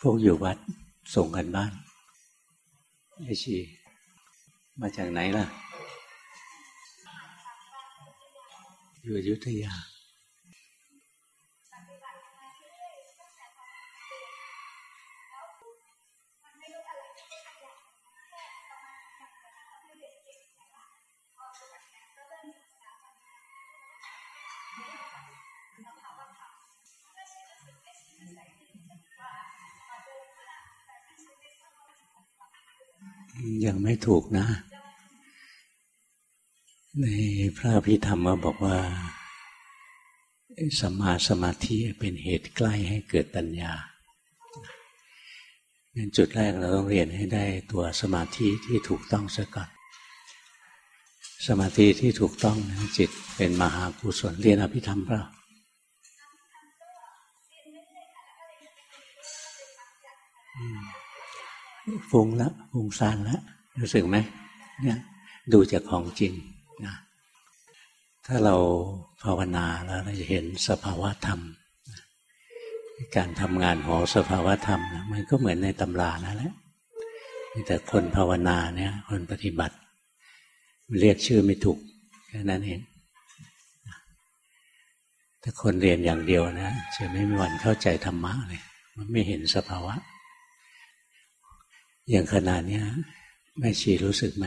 พวกอยู่วัดส่งกันบ้านไอชีมาจากไหนล่ะ อยู่อยุธยา ถูกนะ ในพระพิธรรมบอกว่าสมาสมาธิเป็นเหตุใกล้ให้เกิดปัญญางั้นจุดแรกเราต้องเรียนให้ได้ตัวสมาธิที่ถูกต้องซะก่อน สมาธิที่ถูกต้องนะจิตเป็นมหากุศลเรียนอภิธรรมเปล่าฟุ้งล้วฟุ้งซ่านล้ว รู้สึกไหมเนี่ยดูจากของจริงนะถ้าเราภาวนาแล้วเราจะเห็นสภาวะธรรม การทำงานของสภาวะธรรมนะมันก็เหมือนในตำรานั่นแหละแต่คนภาวนาเนี่ย คนปฏิบัติ เรียกชื่อไม่ถูกแค่นั้นเองถ้าคนเรียนอย่างเดียวนะจะไม่มีวันเข้าใจธรรมะเลย มันไม่เห็นสภาวะ อย่างขนาดนี้ แม่ชีรู้สึกไหม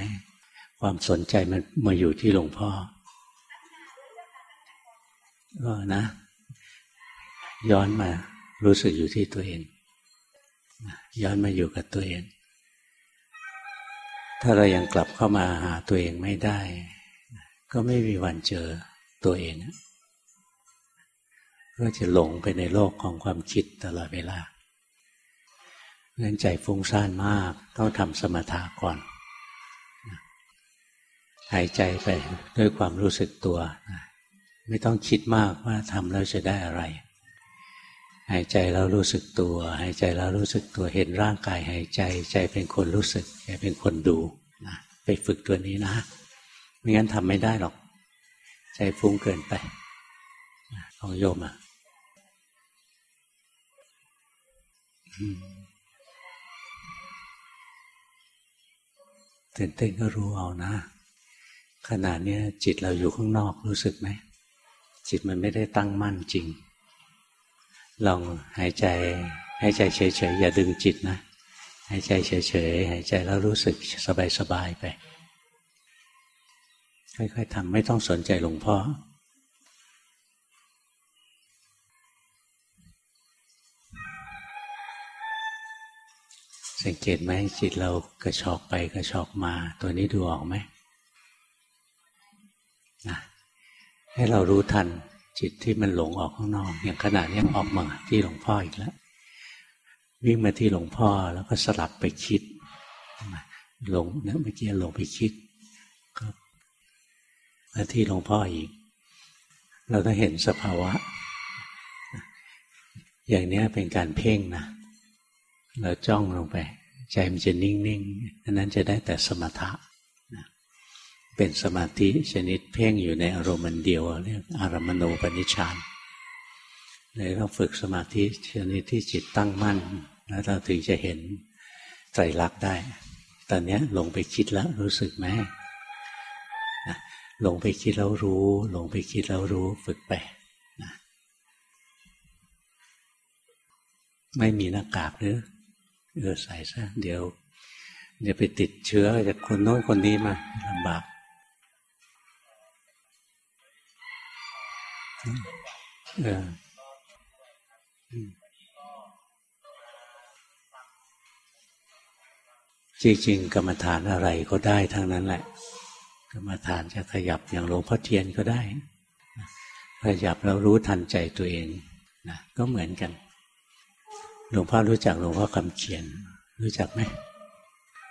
ความสนใจมันมาอยู่ที่หลวงพ่อก็นะ ย้อนมารู้สึกอยู่ที่ตัวเอง ย้อนมาอยู่กับตัวเอง ถ้าเรายังกลับเข้ามาหาตัวเองไม่ได้ ก็ไม่มีวันเจอตัวเอง ก็จะหลงไปในโลกของความคิดตลอดเวลา งั้นใจฟุ้งซ่านมาก ต้องทำสมถะก่อน หายใจไปด้วยความรู้สึกตัว ไม่ต้องคิดมากว่าทำแล้วจะได้อะไร หายใจแล้วรู้สึกตัว หายใจแล้วรู้สึกตัวเห็นร่างกายหายใจ ใจเป็นคนรู้สึกใจเป็นคนดูนะไปฝึกตัวนี้นะ ไม่งั้นทำไม่ได้หรอก ใจฟุ้งเกินไปของโยมอะ ตื่นเต้นก็รู้เอานะ ขณะนี้จิตเราอยู่ข้างนอกรู้สึกไหม จิตมันไม่ได้ตั้งมั่นจริง ลองหายใจหายใจเฉยๆอย่าดึงจิตนะ หายใจเฉยๆหายใจแล้วรู้สึกสบายๆไป ค่อยๆทำไม่ต้องสนใจหลวงพ่อ สังเกตไหมจิตเรากระชอกไปกระชอกมา ตัวนี้ดูออกไหมนะให้เรารู้ทันจิตที่มันหลงออกข้างนอก อย่างขณะนี้ออกมาที่หลวงพ่ออีกแล้ววิ่งมาที่หลวงพ่อแล้วก็สลับไปคิดหลงนะเมื่อกี้หลงไปคิดก็มาที่หลวงพ่ออีก เราต้องเห็นสภาวะ อย่างนี้เป็นการเพ่งนะ เราจ้องลงไป ใจมันจะนิ่งๆอันนั้นจะได้แต่สมถะเป็นสมาธิชนิดเพ่งอยู่ในอารมณ์เดียวเรียกอารมณูปนิชานเลยต้องฝึกสมาธิชนิดที่จิตตั้งมั่น แล้วเราถึงจะเห็นไตรลักษณ์ได้ ตอนนี้ลงไปคิดแล้วรู้สึกไหมลงไปคิดแล้วรู้ลงไปคิดแล้วรู้ฝึกไปไม่มีหน้ากากหรือ เออใส่ซะเดี๋ยวเดี๋ยวไปติดเชื้อจากคนโน้นคนนี้มาลำบากเออจริงๆกรรมฐานอะไรก็ได้ทั้งนั้นแหละ กรรมฐานจะขยับอย่างหลวงพ่อเทียนก็ได้ ขยับแล้วรู้ทันใจตัวเองนะก็เหมือนกัน หลวงพ่อรู้จักหลวงพ่อคำเขียน รู้จักไหม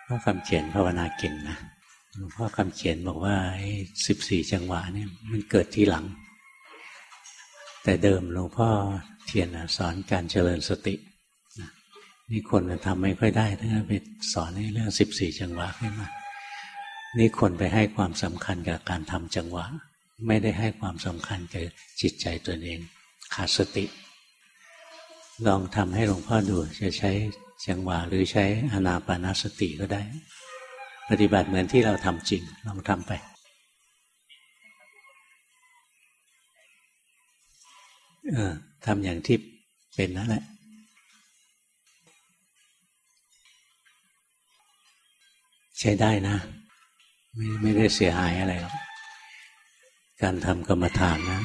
พ่อคำเขียนภาวนาเก่งนะหลวงพ่อคำเขียนบอกว่าสิบสี่จังหวะนี่มันเกิดที่หลัง แต่เดิมหลวงพ่อเทียนสอนการเจริญสตินี่คนทำไม่ค่อยได้ถ้าไปสอนในเรื่องสิบสี่จังหวะขึ้นมานี่คนไปให้ความสำคัญกับการทำจังหวะ ไม่ได้ให้ความสำคัญกับจิตใจตัวเอง ขาดสติ ลองทำให้หลวงพ่อดูจะใช้จังหวะหรือใช้อนาปานาสติก็ได้ ปฏิบัติเหมือนที่เราทำจริง ลองทำไปเออทำอย่างที่เป็นนั่นแหละใช้ได้นะ ไม่ไม่ได้เสียหายอะไรหรอกการทำกรรมฐานนะ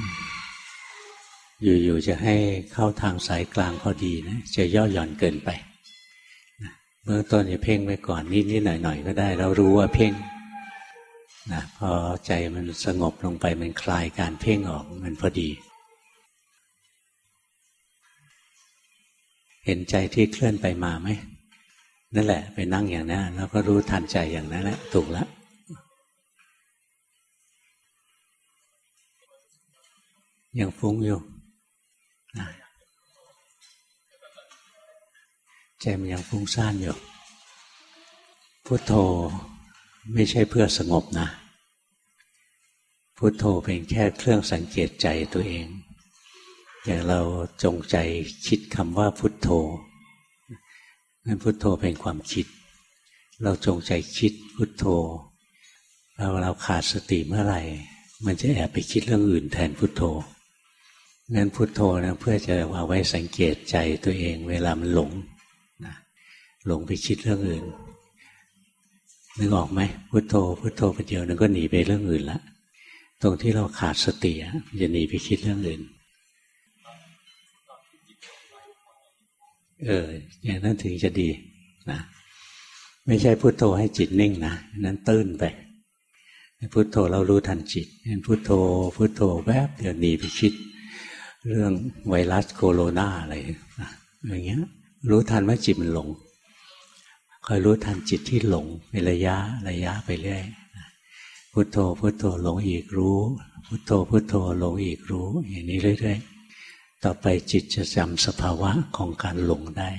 อยู่ๆจะให้เข้าทางสายกลางพอดีนะจะย่อหย่อนเกินไปเบื้องต้นจะเพ่งไว้ก่อนนิดๆหน่อยๆก็ได้ เรารู้ว่าเพ่งนะพอใจมันสงบลงไปมันคลายการเพ่งออกมันพอดี เห็นใจที่เคลื่อนไปมาไหมนั่นแหละ ไปนั่งอย่างนั้นแล้วก็รู้ทันใจอย่างนั้นแหละถูกแล้วยังฟุ้งอยู่ ใจมันยังฟุ้งซ่านอยู่พุโทโธไม่ใช่เพื่อสงบนะ พุโทโธเป็นแค่เครื่องสังเกตใจตัวเอง อย่างเราจงใจคิดคำว่าพุโทโธนั่นพุโทโธเป็นความคิด เราจงใจคิดพุโทโธเราเราขาดสติเมื่อไหร่ มันจะแอบไปคิดเรื่องอื่นแทนพุโทโธงั้นพุโทโธนะเพื่อจะเอาไว้สังเกตใจตัวเอง เวลามันหลง หลงไปคิดเรื่องอื่นนึกออกไหมพุโทโธพุโทโธไปเดียวนึงก็หนีไปเรื่องอื่นละตรงที่เราขาดสติจะหนีไปคิดเรื่องอื่น เอออย่างนั้นถึงจะดีนะไม่ใช่พุโทโธให้จิตนิ่งนะนั้นตื้นไปพุโทโธเรารู้ทันจิตพุโทโธพุโทโธแวบเดี๋ยวหนีไปคิด เรื่องไวรัสโคโรนาอะไรอย่างเงี้ย รู้ทันว่าจิตมันหลง คอยรู้ทันจิตที่หลงเป็นระยะระยะไปเรื่อยพุโทโธพุโทโธหลงอีกรู้ พุโทโธพุโทโธหลงอีกรู้ อย่างนี้เรื่อยๆต่อไปจิตจะจำสภาวะของการหลงได้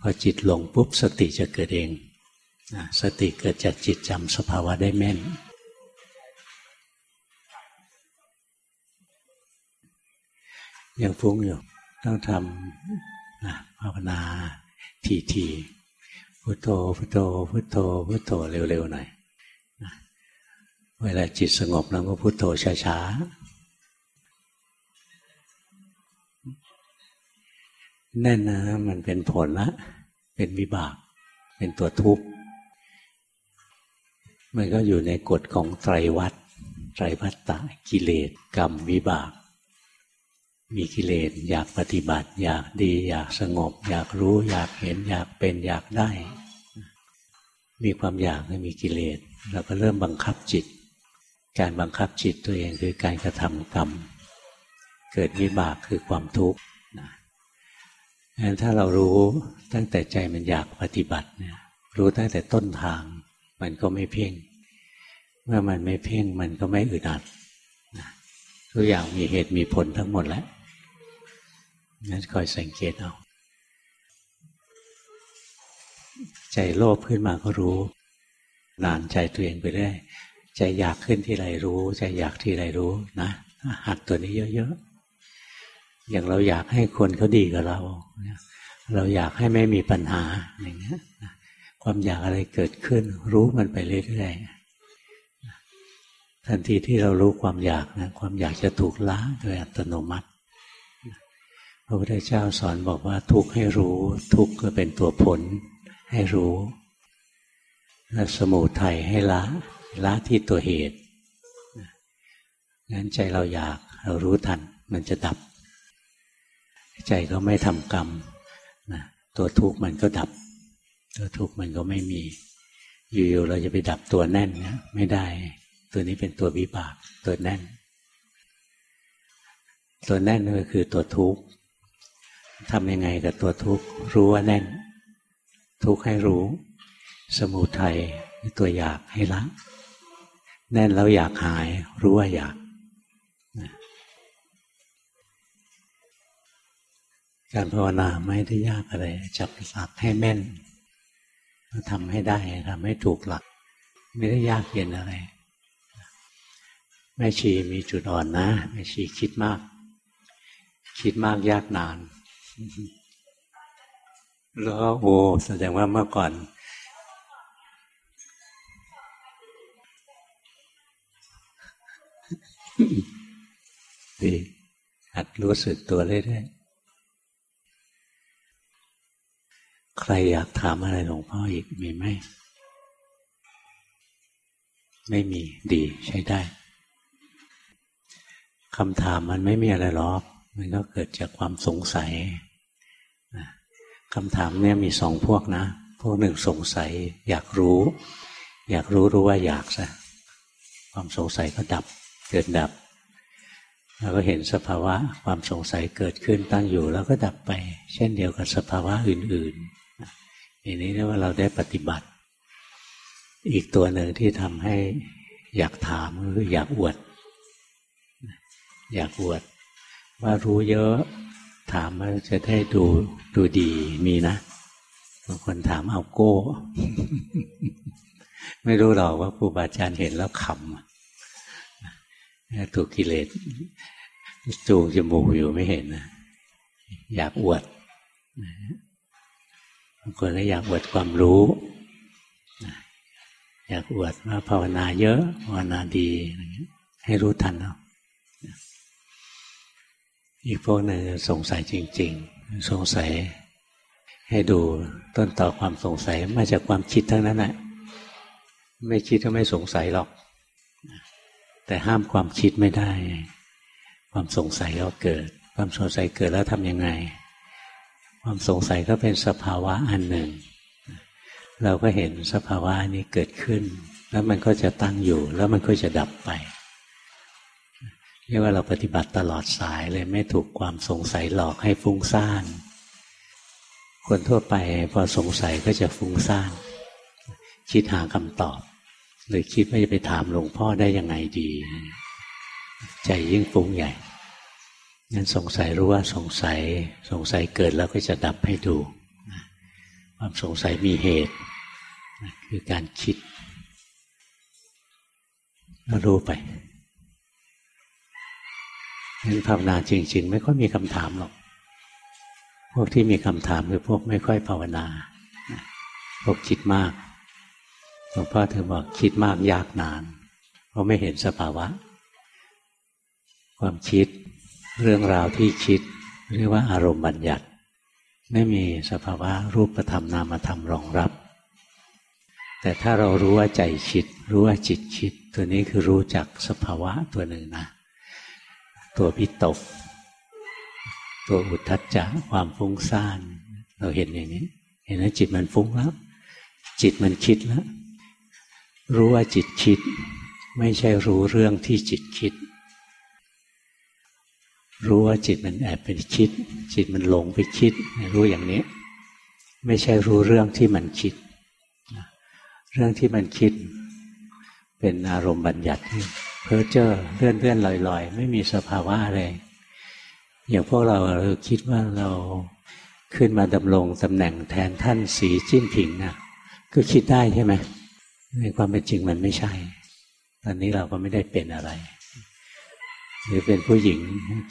พอจิตหลงปุ๊บสติจะเกิดเองสติเกิดจากจิตจำสภาวะได้แม่นยังฟุ้งอยู่ต้องทำภาวนาทีที พุโทโธพุโทโธพุโทโธพุโทโธเร็วๆหน่อยเวลาจิตสงบเราก็พุโทโธช้าๆแน่นนะมันเป็นผลละเป็นวิบาก เป็นตัวทุกข์มันก็อยู่ในกฎของไตรวัฏไตรวัฏตะกิเลสกรรมวิบาก มีกิเลสอยากปฏิบัติ อยากดี อยากสงบ อยากรู้ อยากเห็น อยากเป็นอยากได้ มีความอยากมีกิเลสเราก็เริ่มบังคับจิต การบังคับจิตตัวเองคือการกระทำกรรม เกิดวิบากคือความทุกข์นะงั้นถ้าเรารู้ตั้งแต่ใจมันอยากปฏิบัติเนี่ยรู้ตั้งแต่ต้นทาง มันก็ไม่เพ่ง เมื่อมันไม่เพ่งมันก็ไม่อึดอัดทุกอย่างมีเหตุมีผลทั้งหมดแล้ว งั้นคอยสังเกตเอา ใจโลภขึ้นมาก็รู้ นานใจตัวเองไปเรื่อยใจอยากขึ้นที่ไรรู้ ใจอยากที่ไรรู้นะหัดตัวนี้เยอะๆ อย่างเราอยากให้คนเขาดีกับเรา เราอยากให้ไม่มีปัญหาอย่างเงี้ยความอยากอะไรเกิดขึ้น รู้มันไปเรื่อยๆทันทีที่เรารู้ความอยากนะความอยากจะถูกละโดยอัตโนมัติ พระพุทธเจ้าสอนบอกว่าทุกข์ให้รู้ ทุกข์ก็เป็นตัวผล ให้รู้และสมุทัยให้ละละที่ตัวเหตุงั้นใจเราอยากเรารู้ทัน มันจะดับ ใจก็ไม่ทำกรรมนะตัวทุกข์มันก็ดับ ตัวทุกข์มันก็ไม่มี อยู่ๆเราจะไปดับตัวแน่นนะไม่ได้ ตัวนี้เป็นตัววิบากตัวแน่น ตัวแน่นก็คือตัวทุกข์ ทำยังไงกับตัวทุกข์รู้ว่าแน่น ทุกข์ให้รู้ สมุทัยตัวอยากให้ละแน่นแล้วอยากหาย รู้ว่าอยากการภาวนาไม่ได้ยากอะไรจับหลักให้แม่นทำให้ได้ทำให้ถูกหลัก ไม่ได้ยากเย็นอะไรแม่ชีมีจุดอ่อนนะแม่ชีคิดมาก คิดมากยากนาน แล้วโอ้แสดงว่าเมื่อก่อน ดีหัดรู้สึกตัวเรื่อยๆใครอยากถามอะไรหลวงพ่ออีกมีไหม ไม่มีดีใช้ได้คำถามมันไม่มีอะไรหรอก มันก็เกิดจากความสงสัย คำถามเนี่ยมีสองพวกนะ พวกหนึ่งสงสัย อยากรู้ อยากรู้รู้ว่าอยากซะความสงสัยก็ดับเกิดดับเราก็เห็นสภาวะความสงสัยเกิดขึ้นตั้งอยู่ แล้วก็ดับไป เช่นเดียวกับสภาวะอื่นๆอย่างนี้เรียกว่าเราได้ปฏิบัติ อีกตัวหนึ่งที่ทำให้อยากถามคืออยากอวด อยากอวด ว่ารู้เยอะ ถามว่าจะได้ดูดูดีมีนะบางคนถามเอาโก้ ไม่รู้หรอกว่าครูบาอาจารย์เห็นแล้วขำถูกกิเลสจูงจมูกอยู่ไม่เห็นนะอยากอวดบางคนก็อยากอวดความรู้ อยากอวดว่าภาวนาเยอะภาวนาดี ให้รู้ทันเอา อีกพวกหนึ่งสงสัยจริง ๆ สงสัย ให้ดูต้นต่อความสงสัยมาจากความคิดทั้งนั้นแหละไม่คิดก็ไม่สงสัยหรอก แต่ห้ามความคิดไม่ได้ ความสงสัยก็เกิด ความสงสัยเกิดแล้วทำยังไง ความสงสัยก็เป็นสภาวะอันหนึ่ง เราก็เห็นสภาวะนี้เกิดขึ้น แล้วมันก็จะตั้งอยู่ แล้วมันก็จะดับไป เรียกว่าเราปฏิบัติตลอดสายเลยไม่ถูกความสงสัยหลอกให้ฟุ้งซ่าน คนทั่วไปพอสงสัยก็จะฟุ้งซ่านคิดหาคำตอบเลยคิดว่าจะไปถามหลวงพ่อได้ยังไงดี ใจยิ่งฟุ้งใหญ่งั้นสงสัยรู้ว่าสงสัยสงสัยเกิดแล้วก็จะดับให้ดูความสงสัยมีเหตุ คือการคิดรู้ไป งั้นภาวนาจริง ๆ ไม่ค่อยมีคำถามหรอก พวกที่มีคำถามคือพวกไม่ค่อยภาวนา พวกคิดมากหลวงพ่อถึงบอกคิดมากยากนาน เพราะไม่เห็นสภาวะ ความคิดเรื่องราวที่คิด เรียกว่าอารมณ์บัญญัติ ไม่มีสภาวะรูปธรรมนามธรรมรองรับ แต่ถ้าเรารู้ว่าใจคิด รู้ว่าจิตคิด ตัวนี้คือรู้จักสภาวะตัวหนึ่งนะ ตัวพิตก ตัวอุทธัจจะความฟุ้งซ่าน เราเห็นอย่างนี้ เห็นว่าจิตมันฟุ้งแล้ว จิตมันคิดแล้ว รู้ว่าจิตคิด ไม่ใช่รู้เรื่องที่จิตคิด รู้ว่าจิตมันแอบไปคิด จิตมันหลงไปคิด รู้อย่างนี้ ไม่ใช่รู้เรื่องที่มันคิด เรื่องที่มันคิด เป็นอารมณ์บัญญัติ เพ้อเจ้อเลื่อนเลื่อนลอยลอยไม่มีสภาวะอะไรอย่างพวกเราเราคิดว่าเราขึ้นมาดำรงตำแหน่งแทนท่านสีจิ้นผิงนะก็คิดได้ใช่ไหมในความเป็นจริงมันไม่ใช่ ตอนนี้เราก็ไม่ได้เป็นอะไร หรือเป็นผู้หญิง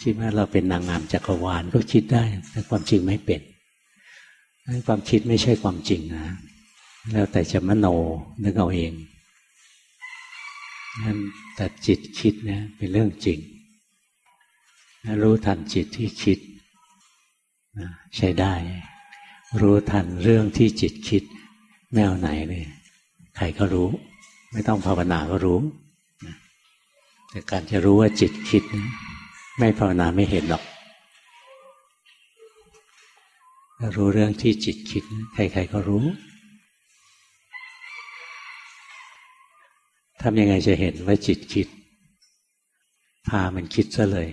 คิดว่าเราเป็นนางงามจักรวาลก็คิดได้ แต่ความจริงไม่เป็นความคิดไม่ใช่ความจริงนะ แล้วแต่จะมโนนึกเอาเอง นั่นแต่จิตคิดเนี่ยเป็นเรื่องจริง รู้ทันจิตที่คิดใช้ได้ รู้ทันเรื่องที่จิตคิดแนวไหนเลยใครก็รู้ ไม่ต้องภาวนาก็รู้แต่การจะรู้ว่าจิตคิด ไม่ภาวนาไม่เห็นหรอกรู้เรื่องที่จิตคิด ใครๆก็รู้ ทำยังไงจะเห็นว่าจิตคิด พามันคิดซะเลย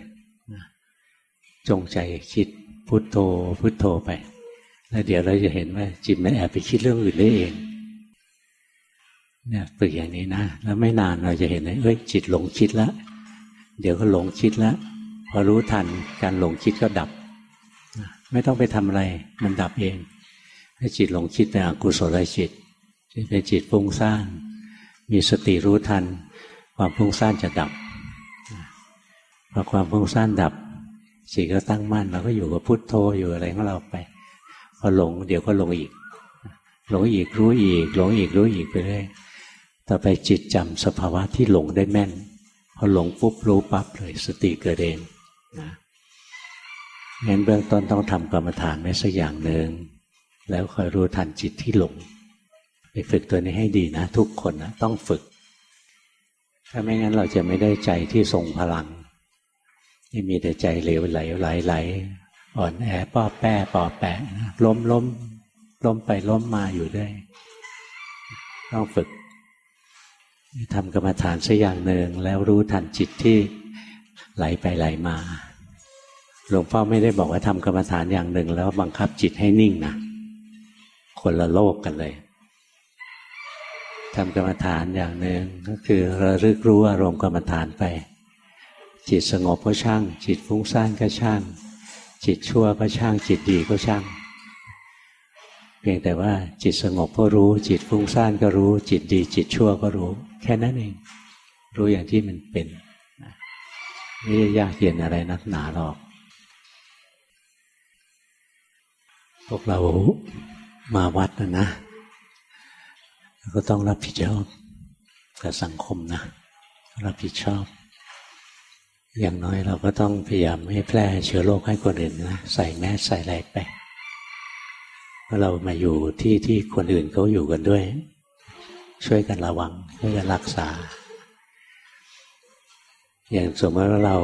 จงใจคิดพุทโธพุทโธไป แล้วเดี๋ยวเราจะเห็นว่าจิตมันแอบไปคิดเรื่องอื่นได้เองเนี่ยฝึกอย่างนี้นะแล้วไม่นานเราจะเห็นเลยเอ้ยจิตหลงคิดแล้วเดี๋ยวก็หลงคิดแล้วพอรู้ทันการหลงคิดก็ดับ ไม่ต้องไปทำอะไรมันดับเองถ้าจิตหลงคิดเป็นอกุศลจิตเป็นจิตฟุ้งซ่าน มีสติรู้ทัน ความฟุ้งซ่านจะดับพอความฟุ้งซ่านดับจิตก็ตั้งมั่นเราก็อยู่กับพุทโธอยู่อะไรของเราไป พอหลง เดี๋ยวก็หลงอีก หลงอีกรู้อีก หลงอีกรู้อีกไปเรื่อยต่อไปจิตจำสภาวะที่หลงได้แม่น พอหลงปุ๊บรู้ปั๊บเลยสติเกิดเองนะงั้นเบื้องต้นต้องทำกรรมฐานไว้สักอย่างหนึ่งแล้วคอยรู้ทันจิตที่หลง ไปฝึกตัวนี้ให้ดีนะ ทุกคนนะต้องฝึก ถ้าไม่งั้นเราจะไม่ได้ใจที่ทรงพลังที่มีแต่ใจเหลวไหลไหลไหลอ่อนแอป้อแป้ปอแปะล้มล้มล้มไปล้มมาอยู่ได้ต้องฝึกทำกรรมฐานสักอย่างหนึ่งแล้วรู้ทันจิตที่ไหลไปไหลมา หลวงพ่อไม่ได้บอกว่าทำกรรมฐานอย่างหนึ่ง แล้วบังคับจิตให้นิ่งนะคนละโลกกันเลย ทำกรรมฐานอย่างหนึ่งก็คือระลึกรู้อารมณ์กรรมฐานไป จิตสงบก็ช่าง จิตฟุ้งซ่านก็ช่าง จิตชั่วก็ช่าง จิตดีก็ช่าง เพียงแต่ว่าจิตสงบก็รู้ จิตฟุ้งซ่านก็รู้ จิตดี จิตชั่วก็รู้ แค่นั้นเอง รู้อย่างที่มันเป็นไม่ได้ยากเย็นอะไรนักหนาหรอก พวกเรามาวัดนะนะ ก็ต้องรับผิดชอบกับสังคมนะ รับผิดชอบ อย่างน้อยเราก็ต้องพยายามไม่แพร่เชื้อโรคให้คนอื่นนะใส่แมสใส่อะไรไปเพราะเรามาอยู่ที่ที่คนอื่นเขาอยู่กันด้วย ช่วยกันระวังช่วยกันรักษา อย่างสมมติว่าเรา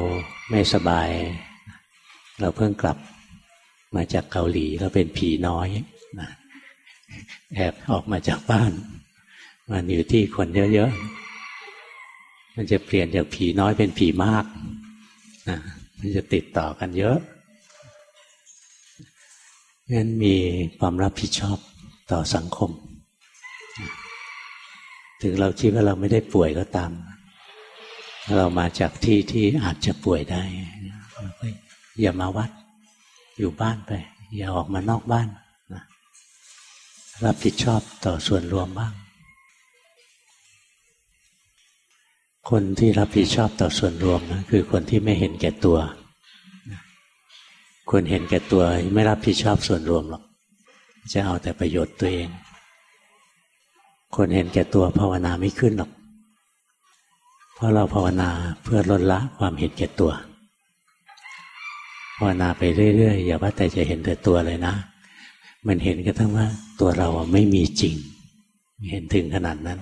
ไม่สบาย เราเพิ่งกลับมาจากเกาหลีเราเป็นผีน้อยนะแอบออกมาจากบ้าน มันอยู่ที่คนเยอะๆ มันจะเปลี่ยนจากผีน้อยเป็นผีมากนะมันจะติดต่อกันเยอะงั้นมีความรับผิดชอบต่อสังคม ถึงเราคิดว่าเราไม่ได้ป่วยก็ตาม เรามาจากที่ที่อาจจะป่วยได้อย่ามาวัด อยู่บ้านไป อย่าออกมานอกบ้านนะรับผิดชอบต่อส่วนรวมบ้าง คนที่รับผิดชอบต่อส่วนรวมนะคือคนที่ไม่เห็นแก่ตัว คนเห็นแก่ตัวไม่รับผิดชอบส่วนรวมหรอก จะเอาแต่ประโยชน์ตัวเอง คนเห็นแก่ตัวภาวนาไม่ขึ้นหรอก เพราะเราภาวนาเพื่อลดละความเห็นแก่ตัว ภาวนาไปเรื่อยๆอย่าว่าแต่จะเห็นแต่ตัวเลยนะ มันเห็นกระทั่งว่าตัวเราไม่มีจริง เห็นถึงขนาดนั้น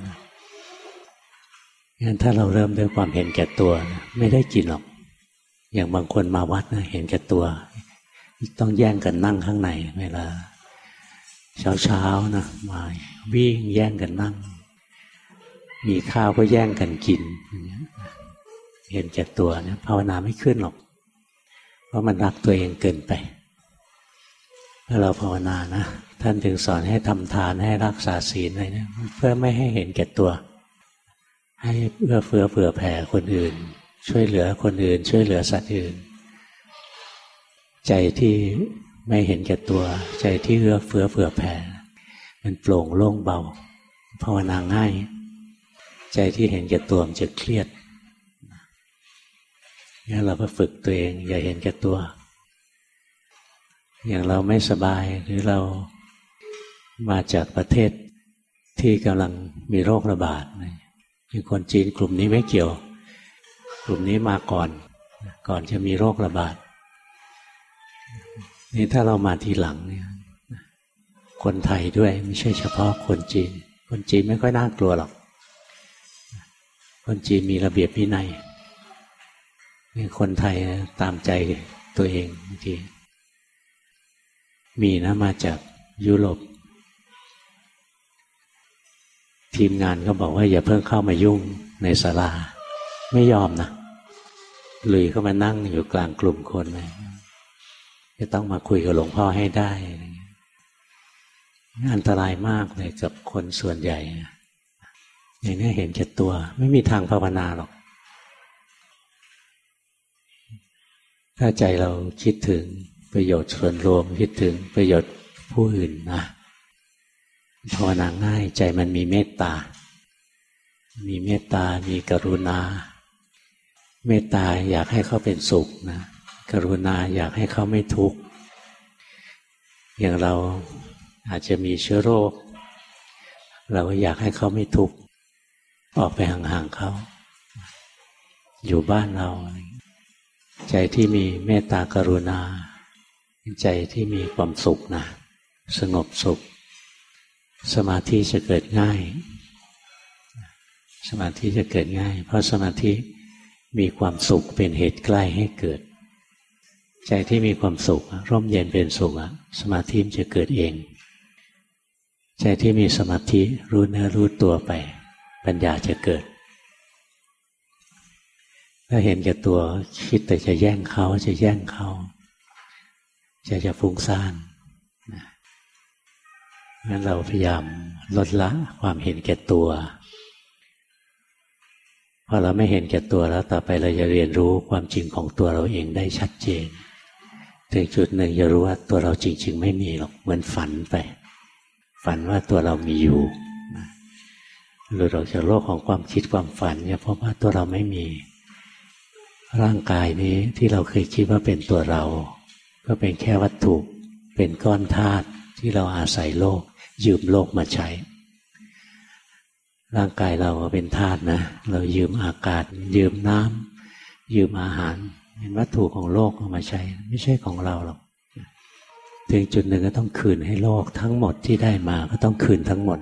งั้นถ้าเราเริ่มด้วยความเห็นแก่ตัวไม่ได้กินหรอก อย่างบางคนมาวัดนะเห็นแก่ตัว ต้องแย่งกันนั่งข้างในเวลา เช้าเช้านะมาวิ่งแย่งกันนั่ง มีข้าวก็แย่งกันกินเห็นแก่ตัวเนี่ยภาวนาไม่ขึ้นหรอก เพราะมันรักตัวเองเกินไปเมื่อเราภาวนานะท่านถึงสอนให้ทำทานให้รักษาศีลอะไรเนี่ยเพื่อไม่ให้เห็นแก่ตัว ให้เอื้อเฟื้อเผื่อแผ่คนอื่น ช่วยเหลือคนอื่น ช่วยเหลือสัตว์อื่น ใจที่ไม่เห็นแก่ตัว ใจที่เอื้อเฟื้อเผื่อแผ่ มันโปร่งโล่งเบา ภาวนาง่าย ใจที่เห็นแก่ตัวมันจะเครียดงั้นเราก็ฝึกตัวเอง อย่าเห็นแก่ตัว อย่างเราไม่สบายหรือเรามาจากประเทศที่กำลังมีโรคระบาดคื อคนจีนกลุ่มนี้ไม่เกี่ยว กลุ่มนี้มาก่อน ก่อนจะมีโรคระบาด นี่ถ้าเรามาทีหลังเนี่ยคนไทยด้วยไม่ใช่เฉพาะคนจีน คนจีนไม่ค่อยน่ากลัวหรอก คนจีนมีระเบียบวินัยนี่คนไทยตามใจตัวเองบางทีมีนะมาจากยุโรป ทีมงานก็บอกว่าอย่าเพิ่งเข้ามายุ่งในศาลา ไม่ยอมนะลุยเข้ามานั่งอยู่กลางกลุ่มคนเลยจะต้องมาคุยกับหลวงพ่อให้ได้ อันตรายมากเลยกับคนส่วนใหญ่อย่างนี้เห็นแก่ตัว ไม่มีทางภาวนาหรอก ถ้าใจเราคิดถึงประโยชน์ส่วนรวมคิดถึงประโยชน์ผู้อื่นนะ ภาวนาง่ายใจมันมีเมตตา มีเมตตา มีกรุณา เมตตาอยากให้เขาเป็นสุขนะ กรุณาอยากให้เขาไม่ทุกข์ อย่างเราอาจจะมีเชื้อโรค เราก็อยากให้เขาไม่ทุกข์ ออกไปห่างๆเขา อยู่บ้านเรา ใจที่มีเมตตากรุณา ใจที่มีความสุขนะ สงบสุข สมาธิจะเกิดง่าย สมาธิจะเกิดง่าย เพราะสมาธิมีความสุขเป็นเหตุใกล้ให้เกิด ใจที่มีความสุขร่มเย็นเป็นสุขสมาธิจะเกิดเอง ใจที่มีสมาธิรู้เนื้อรู้ตัวไป ปัญญาจะเกิด ถ้าเห็นแก่ตัวคิดแต่จะแย่งเขาจะแย่งเขาจะจะฟุ้งซ่าน งั้นเราพยายามลดละความเห็นแก่ตัวพอเราไม่เห็นแก่ตัวแล้วต่อไปเราจะเรียนรู้ความจริงของตัวเราเองได้ชัดเจน ถึงจุดหนึ่งจะรู้ว่าตัวเราจริง ๆ ไม่มีหรอกเหมือนฝันไป ฝันว่าตัวเรามีอยู่หรือเราจะโลกของความคิดความฝันเนี่ยเพราะว่าตัวเราไม่มี ร่างกายนี้ที่เราเคยคิดว่าเป็นตัวเรา ก็เป็นแค่วัตถุเป็นก้อนธาตุที่เราอาศัยโลก ยืมโลกมาใช้ ร่างกายเราเป็นธาตุนะ เรายืมอากาศ ยืมน้ำยืมอาหาร เป็นวัตถุของโลกเอามาใช้ ไม่ใช่ของเราหรอกถึงจุดหนึ่งก็ต้องคืนให้โลกทั้งหมดที่ได้มาก็ต้องคืนทั้งหมด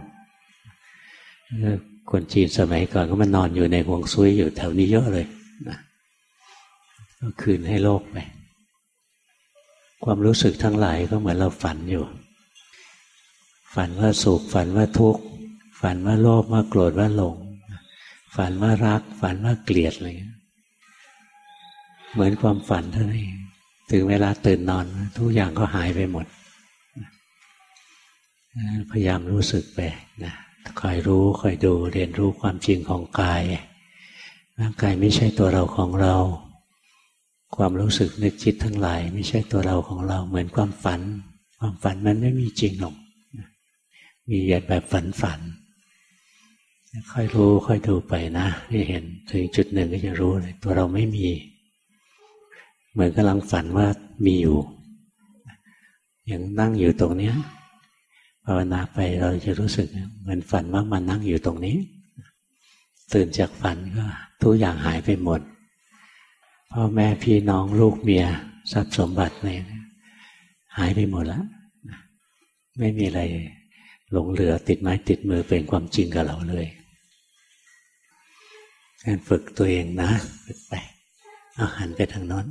คนจีนสมัยก่อนก็มานอนอยู่ในห่วงซุยอยู่แถวนี้เยอะเลยนะก็คืนให้โลกไป ความรู้สึกทั้งหลายก็เหมือนเราฝันอยู่ ฝันว่าสุขฝันว่าทุกข์ฝันว่าโลภว่าโกรธว่าหลง ฝันว่ารัก ฝันว่าเกลียดอะไรเหมือนความฝันเท่านั้นเองถึงเวลาตื่นนอน ทุกอย่างก็หายไปหมดพยายามรู้สึกไปนะคอยรู้คอยดูเรียนรู้ความจริงของกายร่างกายไม่ใช่ตัวเราของเรา ความรู้สึกนึกคิดทั้งหลาย ไม่ใช่ตัวเราของเรา เหมือนความฝัน ความฝันมันไม่มีจริงหรอก มีแบบฝันฝัน ค่อยรู้ค่อยดูไปนะที่เห็นถึงจุดหนึ่งก็จะรู้เลยตัวเราไม่มี เหมือนกำลังฝันว่ามีอยู่อย่างนั่งอยู่ตรงเนี้ยภาวนาไปเราจะรู้สึกเหมือนฝันว่ามันนั่งอยู่ตรงนี้ ตื่นจากฝันก็ทุกอย่างหายไปหมดพ่อแม่พี่น้องลูกเมียทรัพย์สมบัติอะไรหายไปหมดแล้วไม่มีอะไร หลงเหลือติดไม้ติดมือเป็นความจริงกับเราเลยการฝึกตัวเองนะฝึกไปเอาหันไปทางนั้น